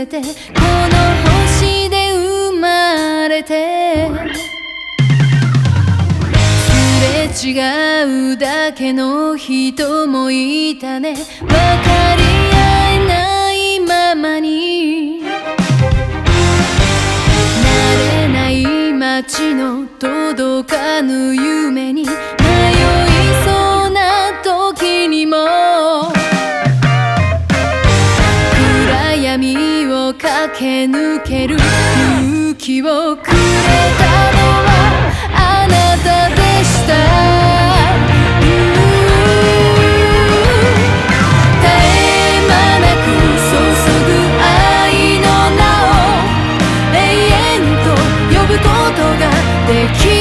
べてこの星で生まれて。すれ違うだけの人もいたね。分かり合えないままに。勇気をくれたのはあなたでした。絶え間なく注ぐ愛の名を永遠と呼ぶことができた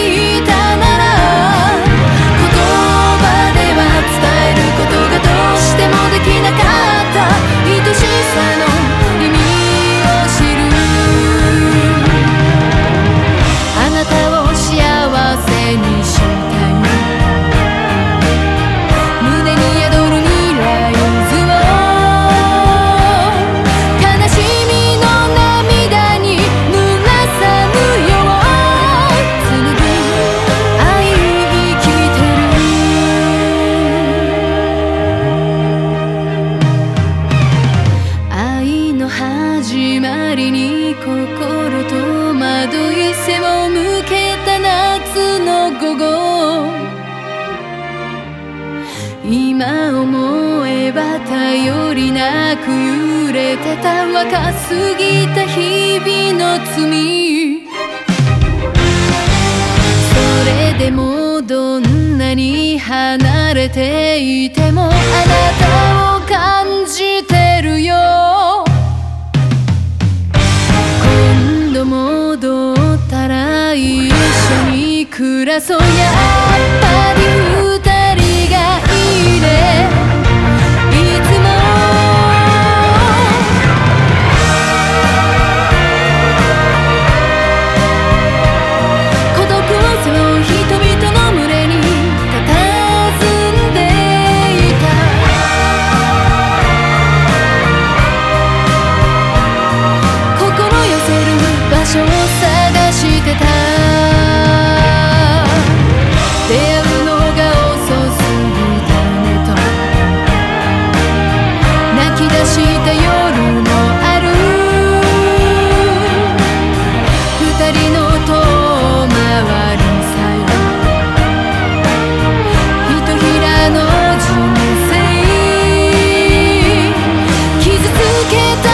心と惑い背を向けた夏の午後。今思えば頼りなく揺れてた若すぎた日々の罪。それでもどんなに離れていてもあなたを戻ったら一緒に暮らそうや。けた